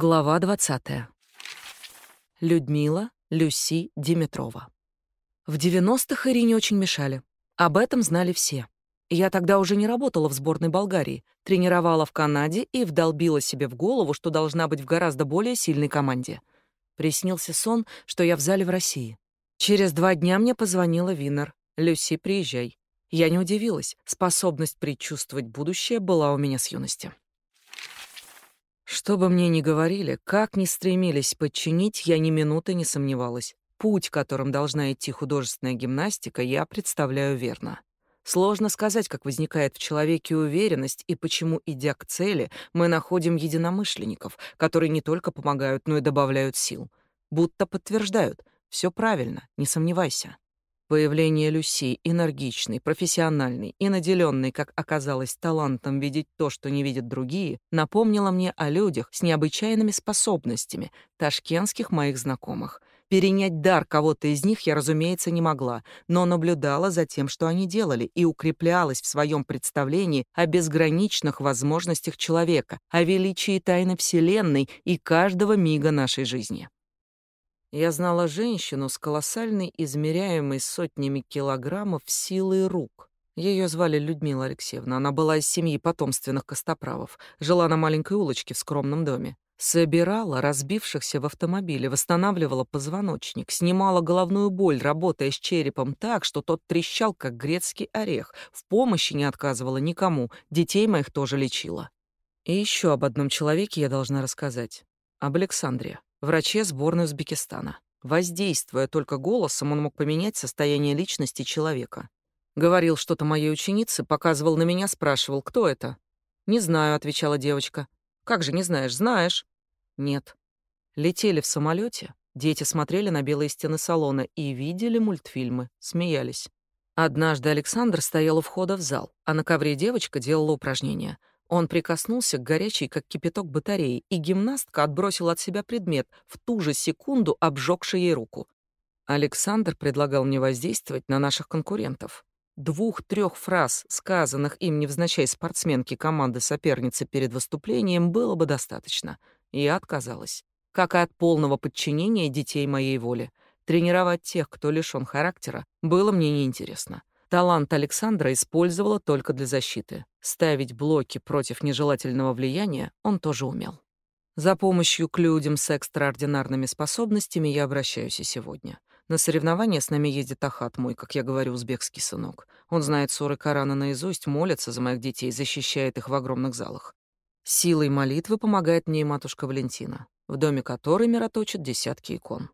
Глава 20. Людмила Люси Димитрова. В 90-х Ирине очень мешали. Об этом знали все. Я тогда уже не работала в сборной Болгарии, тренировала в Канаде и вдолбила себе в голову, что должна быть в гораздо более сильной команде. Приснился сон, что я в зале в России. Через два дня мне позвонила Винер. «Люси, приезжай». Я не удивилась. Способность предчувствовать будущее была у меня с юности. Что бы мне ни говорили, как ни стремились подчинить, я ни минуты не сомневалась. Путь, которым должна идти художественная гимнастика, я представляю верно. Сложно сказать, как возникает в человеке уверенность и почему, идя к цели, мы находим единомышленников, которые не только помогают, но и добавляют сил. Будто подтверждают. Все правильно, не сомневайся. Появление Люси, энергичной, профессиональной и наделенной, как оказалось, талантом видеть то, что не видят другие, напомнило мне о людях с необычайными способностями, ташкентских моих знакомых. Перенять дар кого-то из них я, разумеется, не могла, но наблюдала за тем, что они делали, и укреплялась в своем представлении о безграничных возможностях человека, о величии тайны Вселенной и каждого мига нашей жизни. Я знала женщину с колоссальной, измеряемой сотнями килограммов силой рук. Ее звали Людмила Алексеевна. Она была из семьи потомственных костоправов, жила на маленькой улочке в скромном доме. Собирала разбившихся в автомобиле, восстанавливала позвоночник, снимала головную боль, работая с черепом так, что тот трещал, как грецкий орех. В помощи не отказывала никому, детей моих тоже лечила. И еще об одном человеке я должна рассказать. Об Александре враче сборной Узбекистана. Воздействуя только голосом, он мог поменять состояние личности человека. Говорил что-то моей ученице, показывал на меня, спрашивал, кто это. «Не знаю», — отвечала девочка. «Как же не знаешь? Знаешь». «Нет». Летели в самолете, дети смотрели на белые стены салона и видели мультфильмы, смеялись. Однажды Александр стоял у входа в зал, а на ковре девочка делала упражнения. Он прикоснулся к горячей, как кипяток, батареи, и гимнастка отбросила от себя предмет, в ту же секунду обжегший ей руку. Александр предлагал мне воздействовать на наших конкурентов. Двух-трех фраз, сказанных им невзначай спортсменки команды соперницы перед выступлением, было бы достаточно. Я отказалась. Как и от полного подчинения детей моей воли. Тренировать тех, кто лишён характера, было мне неинтересно. Талант Александра использовала только для защиты. Ставить блоки против нежелательного влияния он тоже умел. За помощью к людям с экстраординарными способностями я обращаюсь и сегодня. На соревнования с нами ездит Ахат мой, как я говорю, узбекский сынок. Он знает суры Корана наизусть, молится за моих детей, защищает их в огромных залах. Силой молитвы помогает мне и матушка Валентина, в доме которой мироточат десятки икон.